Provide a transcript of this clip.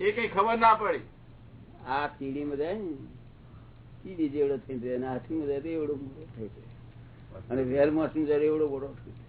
એ કઈ ખબર ના પડી. આ સીડીમાં જાય ને સીડી જેવડો થઈ જાય અને હાથીમાં જાય એવડો મોટો થઈ જાય. અને વેલ મોસમ જાય એવડો મોટો થઈ જાય.